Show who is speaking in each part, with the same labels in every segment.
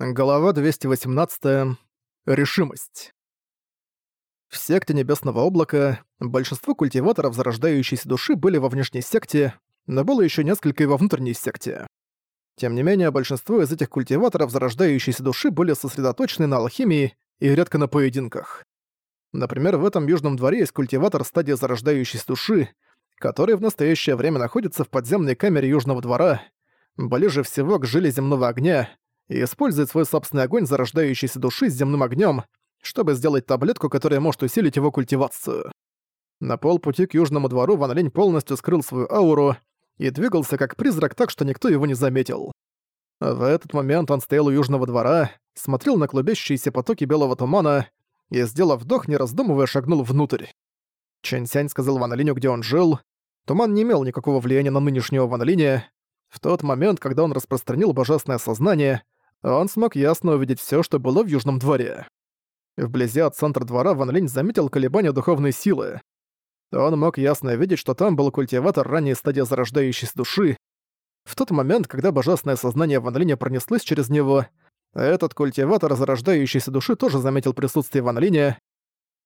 Speaker 1: Глава 218. Решимость. В секте Небесного Облака большинство культиваторов зарождающейся души были во внешней секте, но было еще несколько и во внутренней секте. Тем не менее, большинство из этих культиваторов зарождающейся души были сосредоточены на алхимии и редко на поединках. Например, в этом южном дворе есть культиватор стадии зарождающейся души, который в настоящее время находится в подземной камере южного двора, ближе всего к жиле земного огня, и использует свой собственный огонь зарождающейся души с земным огнем, чтобы сделать таблетку, которая может усилить его культивацию. На полпути к Южному двору Ван Линь полностью скрыл свою ауру и двигался как призрак так, что никто его не заметил. В этот момент он стоял у Южного двора, смотрел на клубящиеся потоки белого тумана и, сделав вдох, не раздумывая, шагнул внутрь. Чэнь Сянь сказал Ван Линю, где он жил. Туман не имел никакого влияния на нынешнего Ван Линя. В тот момент, когда он распространил божественное сознание, он смог ясно увидеть все, что было в Южном дворе. Вблизи от центра двора Ван Линь заметил колебания духовной силы. Он мог ясно видеть, что там был культиватор ранней стадии зарождающейся души. В тот момент, когда божественное сознание Ван Линя пронеслось через него, этот культиватор зарождающейся души тоже заметил присутствие Ван Линя.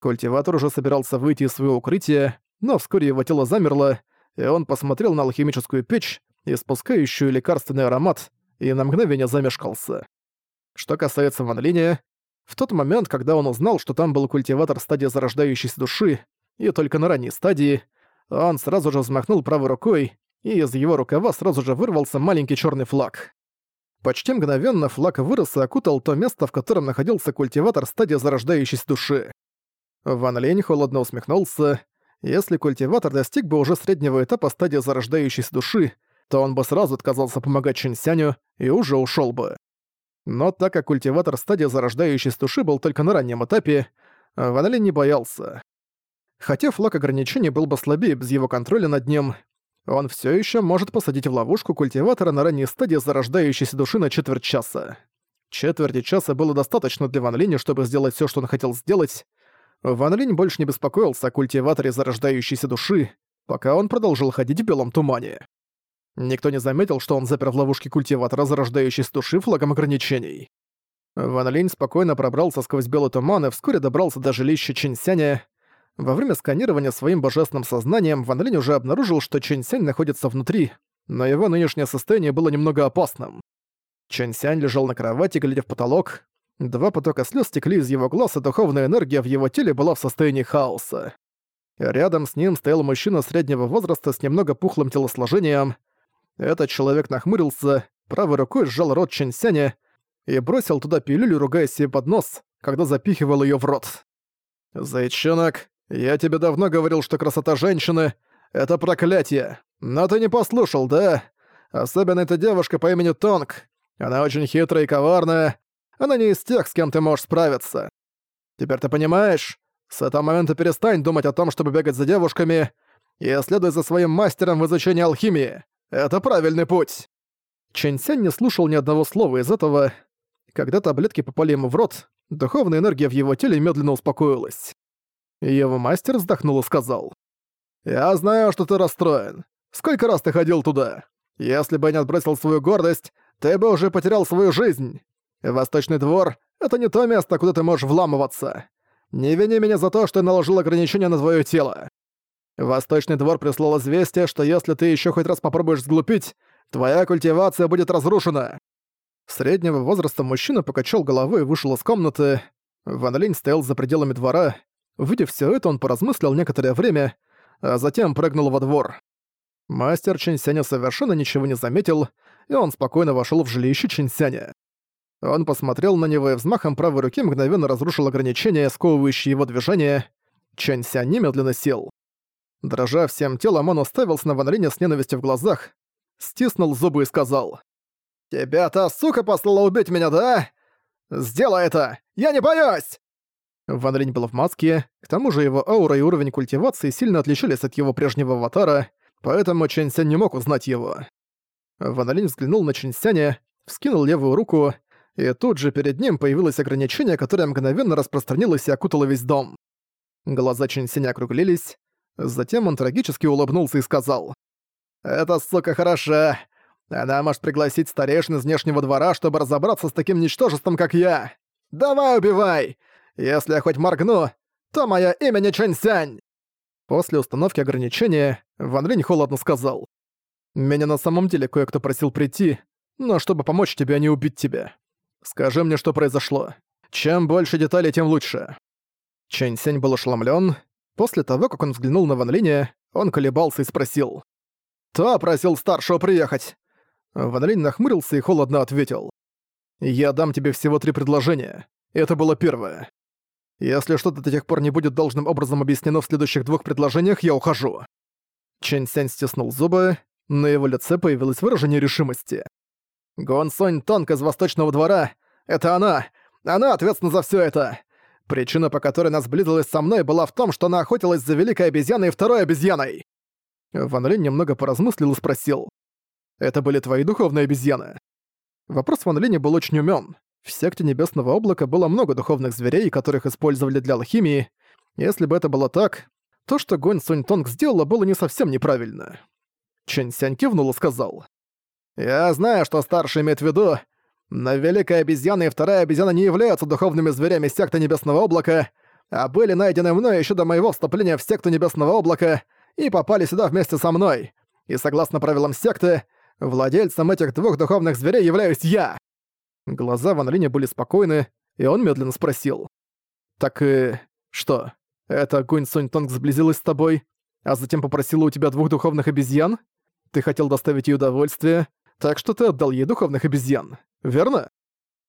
Speaker 1: Культиватор уже собирался выйти из своего укрытия, но вскоре его тело замерло, и он посмотрел на алхимическую печь, испускающую лекарственный аромат, и на мгновение замешкался. Что касается Ван Линя, в тот момент, когда он узнал, что там был культиватор стадии зарождающейся души, и только на ранней стадии, он сразу же взмахнул правой рукой, и из его рукава сразу же вырвался маленький черный флаг. Почти мгновенно флаг вырос и окутал то место, в котором находился культиватор стадии зарождающейся души. Ван Лень холодно усмехнулся. Если культиватор достиг бы уже среднего этапа стадии зарождающейся души, то он бы сразу отказался помогать Чинсяню и уже ушел бы. Но так как культиватор стадии зарождающейся души был только на раннем этапе, Ван Линь не боялся. Хотя флаг ограничений был бы слабее без его контроля над ним, он все еще может посадить в ловушку культиватора на ранней стадии зарождающейся души на четверть часа. Четверти часа было достаточно для Ван Линя, чтобы сделать все, что он хотел сделать. Ван Линь больше не беспокоился о культиваторе зарождающейся души, пока он продолжил ходить в белом тумане. Никто не заметил, что он запер в ловушке культиватора, зарождающей с души флагом ограничений. Ван Линь спокойно пробрался сквозь белый туман и вскоре добрался до жилища Чинсяня. Во время сканирования своим божественным сознанием Ван Линь уже обнаружил, что Чинсянь находится внутри, но его нынешнее состояние было немного опасным. Чинсянь лежал на кровати, глядя в потолок. Два потока слез текли из его глаз, и духовная энергия в его теле была в состоянии хаоса. Рядом с ним стоял мужчина среднего возраста с немного пухлым телосложением — этот человек нахмурился, правой рукой сжал рот Чэньсяня и бросил туда пилюлю, ругая себе под нос, когда запихивал ее в рот. «Зайчонок, я тебе давно говорил, что красота женщины — это проклятие, но ты не послушал, да? Особенно эта девушка по имени Тонг. Она очень хитрая и коварная. Она не из тех, с кем ты можешь справиться. Теперь ты понимаешь? С этого момента перестань думать о том, чтобы бегать за девушками, и следуй за своим мастером в изучении алхимии. Это правильный путь!» Чэнь Сянь не слушал ни одного слова из этого. Когда таблетки попали ему в рот, духовная энергия в его теле медленно успокоилась. Его мастер вздохнул и сказал. «Я знаю, что ты расстроен. Сколько раз ты ходил туда? Если бы не отбросил свою гордость, ты бы уже потерял свою жизнь. Восточный двор — это не то место, куда ты можешь вламываться. Не вини меня за то, что я наложил ограничения на твое тело. Восточный двор прислал известие, что если ты еще хоть раз попробуешь сглупить, твоя культивация будет разрушена. Среднего возраста мужчина покачал головой и вышел из комнаты. Ван Линь стоял за пределами двора. Увидев все это, он поразмыслил некоторое время, а затем прыгнул во двор. Мастер Чинсяня совершенно ничего не заметил, и он спокойно вошел в жилище Чинсяня. Он посмотрел на него и взмахом правой руки мгновенно разрушил ограничения, сковывающие его движение. Чинсянь немедленно сел. Дрожа всем телом, он уставился на Ван с ненавистью в глазах, стиснул зубы и сказал. «Тебя та сука послала убить меня, да? Сделай это! Я не боюсь!» Ван был в маске, к тому же его аура и уровень культивации сильно отличались от его прежнего аватара, поэтому Чэнь не мог узнать его. Ван взглянул на Чэнь вскинул левую руку, и тут же перед ним появилось ограничение, которое мгновенно распространилось и окутало весь дом. Глаза Чэнь округлились, Затем он трагически улыбнулся и сказал. «Эта сука хороша. Она может пригласить старейшин из внешнего двора, чтобы разобраться с таким ничтожеством, как я. Давай убивай! Если я хоть моргну, то мое имя не Чэньсянь!» После установки ограничения Ван Линь холодно сказал. «Меня на самом деле кое-кто просил прийти, но чтобы помочь тебе, а не убить тебя. Скажи мне, что произошло. Чем больше деталей, тем лучше». Чэнь Сянь был ошеломлен. После того, как он взглянул на Ван Линя, он колебался и спросил. «Кто просил старшего приехать?» Ван Линь нахмурился и холодно ответил. «Я дам тебе всего три предложения. Это было первое. Если что-то до тех пор не будет должным образом объяснено в следующих двух предложениях, я ухожу». Чэнь Сянь стиснул зубы, на его лице появилось выражение решимости. «Гон Сонь Тонг из Восточного двора — это она! Она ответственна за все это! Причина, по которой она сблизилась со мной, была в том, что она охотилась за великой обезьяной и второй обезьяной. Ван Линь немного поразмыслил и спросил. «Это были твои духовные обезьяны?» Вопрос Ван Линя был очень умён. В секте Небесного Облака было много духовных зверей, которых использовали для алхимии. Если бы это было так, то, что Гонь Сунь Тонг сделала, было не совсем неправильно. Чэнь Сянь кивнул и сказал. «Я знаю, что старший имеет в виду, но Великая Обезьяна и Вторая Обезьяна не являются духовными зверями секты Небесного Облака, а были найдены мной еще до моего вступления в секту Небесного Облака и попали сюда вместе со мной. И согласно правилам секты, владельцем этих двух духовных зверей являюсь я!» Глаза Ван Линя были спокойны, и он медленно спросил. «Так и... что, это Гунь Сунь Тонг сблизилась с тобой, а затем попросила у тебя двух духовных обезьян? Ты хотел доставить ей удовольствие, так что ты отдал ей духовных обезьян, верно?»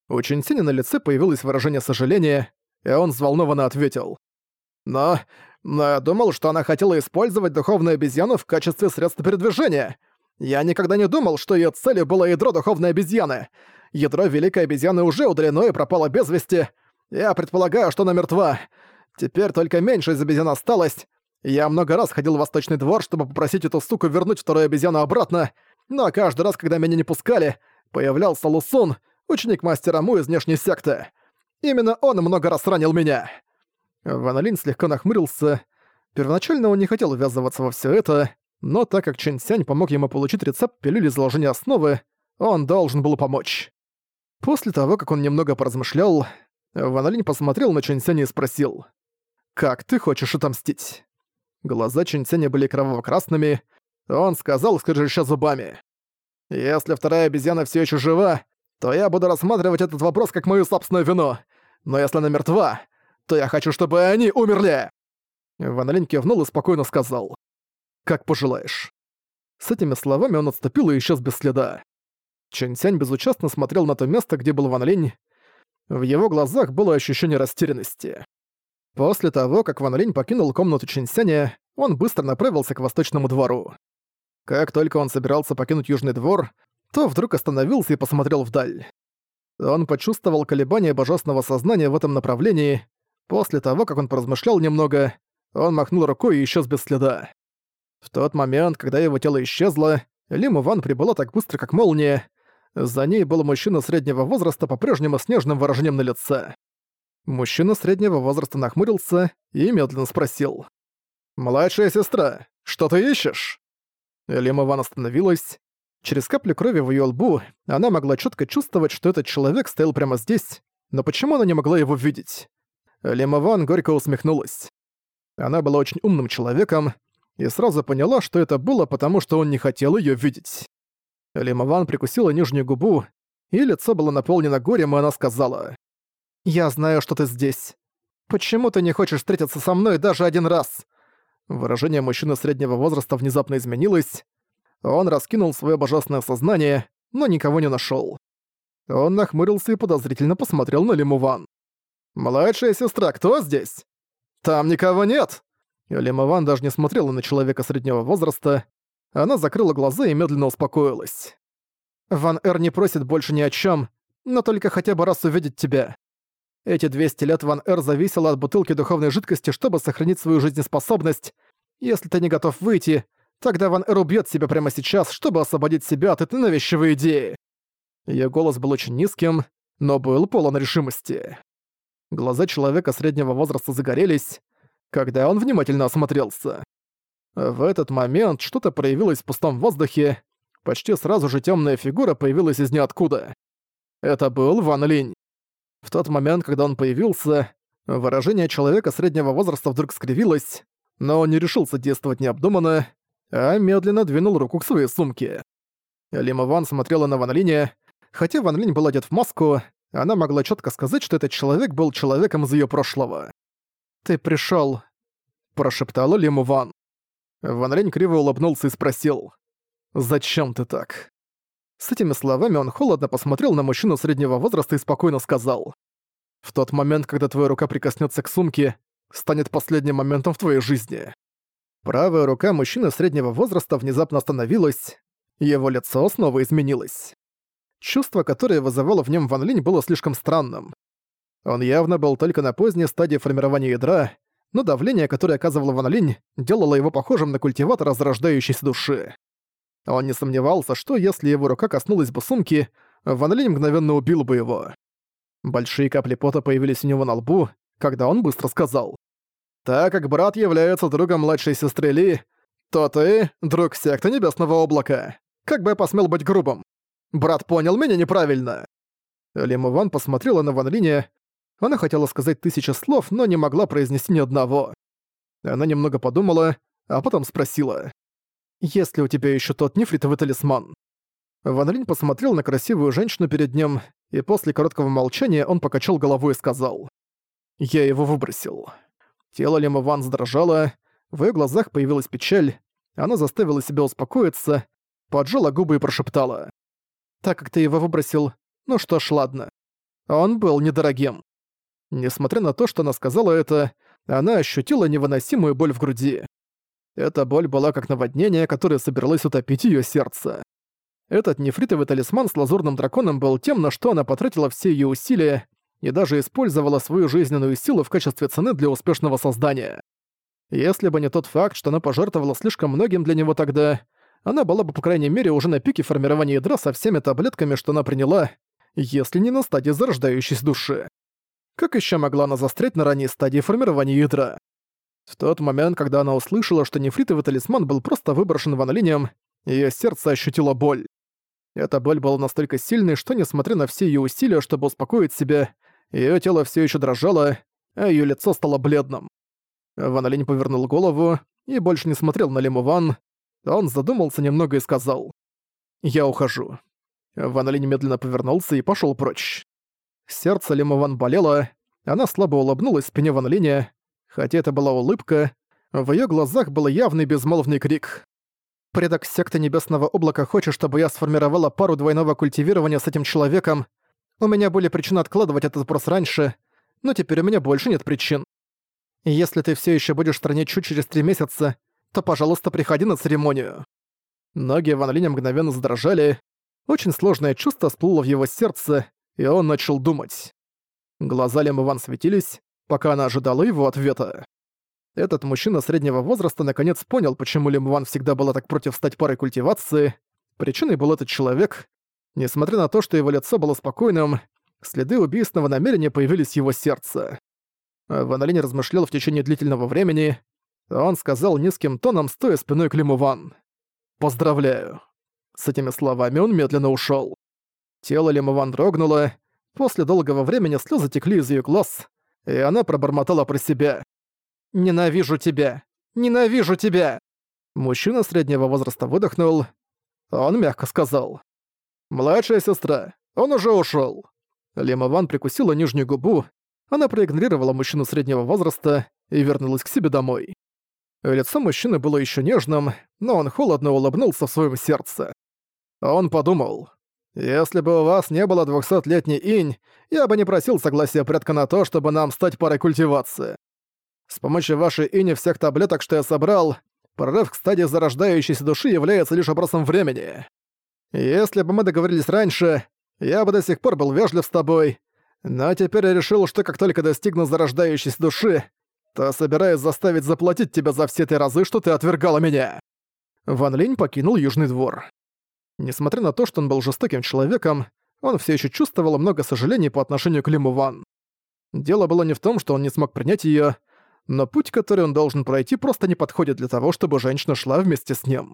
Speaker 1: У Чинсиня на лице появилось выражение сожаления, и он взволнованно ответил. «Но... но я думал, что она хотела использовать духовную обезьяну в качестве средства передвижения. Я никогда не думал, что ее целью было ядро духовной обезьяны. Ядро великой обезьяны уже удалено и пропало без вести. Я предполагаю, что она мертва. Теперь только меньше из обезьян осталось. Я много раз ходил в Восточный двор, чтобы попросить эту суку вернуть вторую обезьяну обратно, но каждый раз, когда меня не пускали, появлялся Лусун, ученик мастера Му из внешней секты. Именно он много раз ранил меня. Ван слегка нахмурился. Первоначально он не хотел ввязываться во все это, но так как Чэнь Сянь помог ему получить рецепт пилюли изложения основы, он должен был помочь. После того, как он немного поразмышлял, Ван посмотрел на Чэнь Сяня и спросил, «Как ты хочешь отомстить?» Глаза Чэнь Сяня были кроваво-красными, он сказал, скрежеща зубами. «Если вторая обезьяна все еще жива, то я буду рассматривать этот вопрос как мою собственную вину. Но если она мертва, то я хочу, чтобы они умерли!» Ван Линь кивнул и спокойно сказал. «Как пожелаешь». С этими словами он отступил и исчез без следа. Чэнь Сянь безучастно смотрел на то место, где был Ван Линь. В его глазах было ощущение растерянности. После того, как Ван Линь покинул комнату Чэнь Сяня, он быстро направился к восточному двору. Как только он собирался покинуть Южный двор, то вдруг остановился и посмотрел вдаль. Он почувствовал колебания божественного сознания в этом направлении. После того, как он поразмышлял немного, он махнул рукой и исчез без следа. В тот момент, когда его тело исчезло, Лиму Ван прибыла так быстро, как молния. За ней был мужчина среднего возраста по-прежнему с нежным выражением на лице. Мужчина среднего возраста нахмурился и медленно спросил. «Младшая сестра, что ты ищешь?» Лима Ван остановилась. Через каплю крови в её лбу она могла чётко чувствовать, что этот человек стоял прямо здесь, но почему она не могла его видеть? Лима Ван горько усмехнулась. Она была очень умным человеком и сразу поняла, что это было потому, что он не хотел её видеть. Ван прикусила нижнюю губу, и лицо было наполнено горем, и она сказала. «Я знаю, что ты здесь. Почему ты не хочешь встретиться со мной даже один раз?» Выражение мужчины среднего возраста внезапно изменилось. Он раскинул свое божественное сознание, но никого не нашел. Он нахмурился и подозрительно посмотрел на Лимуван. «Младшая сестра, кто здесь?» «Там никого нет!» Лимуван даже не смотрела на человека среднего возраста. Она закрыла глаза и медленно успокоилась. «Ван Эр не просит больше ни о чем, но только хотя бы раз увидеть тебя. Эти 200 лет Ван Эр зависела от бутылки духовной жидкости, чтобы сохранить свою жизнеспособность. Если ты не готов выйти, тогда Ван Эр убьет себя прямо сейчас, чтобы освободить себя от этой навязчивой идеи». Её голос был очень низким, но был полон решимости. Глаза человека среднего возраста загорелись, когда он внимательно осмотрелся. В этот момент что-то проявилось в пустом воздухе. почти сразу же темная фигура появилась из ниоткуда. Это был Ван Линь. В тот момент, когда он появился, выражение человека среднего возраста вдруг скривилось, но он не решился действовать необдуманно, а медленно двинул руку к своей сумке. Лима Ван смотрела на Ван Линя. Хотя Ван Линь был одет в маску, она могла четко сказать, что этот человек был человеком из ее прошлого. «Ты пришел, прошептала Лиму Ван. Ван Линь криво улыбнулся и спросил. «Зачем ты так?» С этими словами он холодно посмотрел на мужчину среднего возраста и спокойно сказал. «В тот момент, когда твоя рука прикоснется к сумке, станет последним моментом в твоей жизни». Правая рука мужчины среднего возраста внезапно остановилась, его лицо снова изменилось. Чувство, которое вызывало в нем Ван Линь, было слишком странным. Он явно был только на поздней стадии формирования ядра, но давление, которое оказывал Ван Линь, делало его похожим на культиватора зарождающейся души. Он не сомневался, что если его рука коснулась бы сумки, Ван Линь мгновенно убил бы его. Большие капли пота появились у него на лбу, когда он быстро сказал. «Так как брат является другом младшей сестры Ли, то ты — друг секты Небесного Облака. Как бы я посмел быть грубым? Брат понял меня неправильно!» Лим Иван посмотрела на Ван Линя. Она хотела сказать тысячи слов, но не могла произнести ни одного. Она немного подумала, а потом спросила. «Есть ли у тебя еще тот нефритовый талисман?» Ван Линь посмотрел на красивую женщину перед ним, и после короткого молчания он покачал головой и сказал. «Я его выбросил». Тело Лима Ван задрожало, в её глазах появилась печаль, она заставила себя успокоиться, поджала губы и прошептала. «Так как ты его выбросил, ну что ж, ладно. Он был недорогим». Несмотря на то, что она сказала это, она ощутила невыносимую боль в груди. Эта боль была как наводнение, которое собиралось утопить её сердце. Этот нефритовый талисман с лазурным драконом был тем, на что она потратила все её усилия и даже использовала свою жизненную силу в качестве цены для успешного создания. Если бы не тот факт, что она пожертвовала слишком многим для него тогда, она была бы, по крайней мере, уже на пике формирования ядра со всеми таблетками, что она приняла, если не на стадии зарождающейся души. Как еще могла она застрять на ранней стадии формирования ядра? В тот момент, когда она услышала, что нефритовый талисман был просто выброшен Ван её сердце ощутило боль. Эта боль была настолько сильной, что, несмотря на все её усилия, чтобы успокоить себя, её тело всё ещё дрожало, а её лицо стало бледным. Ван повернул голову и больше не смотрел на Лиму Ван. Он задумался немного и сказал. «Я ухожу». Ван медленно повернулся и пошёл прочь. Сердце Лиму Ван болело, она слабо улыбнулась спине Ван. Хотя это была улыбка, в её глазах был явный безмолвный крик. «Предок секты Небесного Облака хочет, чтобы я сформировала пару двойного культивирования с этим человеком. У меня были причины откладывать этот вопрос раньше, но теперь у меня больше нет причин. Если ты все еще будешь в чуть через три месяца, то, пожалуйста, приходи на церемонию». Ноги Ван Линя мгновенно задрожали. Очень сложное чувство всплыло в его сердце, и он начал думать. Глаза Лем Иван светились, пока она ожидала его ответа. Этот мужчина среднего возраста наконец понял, почему Лим Ван всегда была так против стать парой культивации. Причиной был этот человек. Несмотря на то, что его лицо было спокойным, следы убийственного намерения появились в его сердце. Ван Линь размышлял в течение длительного времени. Он сказал низким тоном, стоя спиной к Лиму Ван. «Поздравляю». С этими словами он медленно ушёл. Тело Лиму Ван дрогнуло. После долгого времени слезы текли из её глаз, и она пробормотала про себя. «Ненавижу тебя! Ненавижу тебя!» Мужчина среднего возраста выдохнул. Он мягко сказал. «Младшая сестра, он уже ушёл». Лима Ван прикусила нижнюю губу, она проигнорировала мужчину среднего возраста и вернулась к себе домой. Лицо мужчины было еще нежным, но он холодно улыбнулся в своем сердце. Он подумал, «Если бы у вас не было двухсотлетней инь, я бы не просил согласия предка на то, чтобы нам стать парой культивации. С помощью вашей ини всех таблеток, что я собрал, прорыв к стадии зарождающейся души является лишь вопросом времени. Если бы мы договорились раньше, я бы до сих пор был вежлив с тобой, но теперь я решил, что как только достигну зарождающейся души, то собираюсь заставить заплатить тебя за все те разы, что ты отвергала меня». Ван Линь покинул Южный двор. Несмотря на то, что он был жестоким человеком, он все еще чувствовал много сожалений по отношению к Лиму Ван. Дело было не в том, что он не смог принять ее, но путь, который он должен пройти, просто не подходит для того, чтобы женщина шла вместе с ним.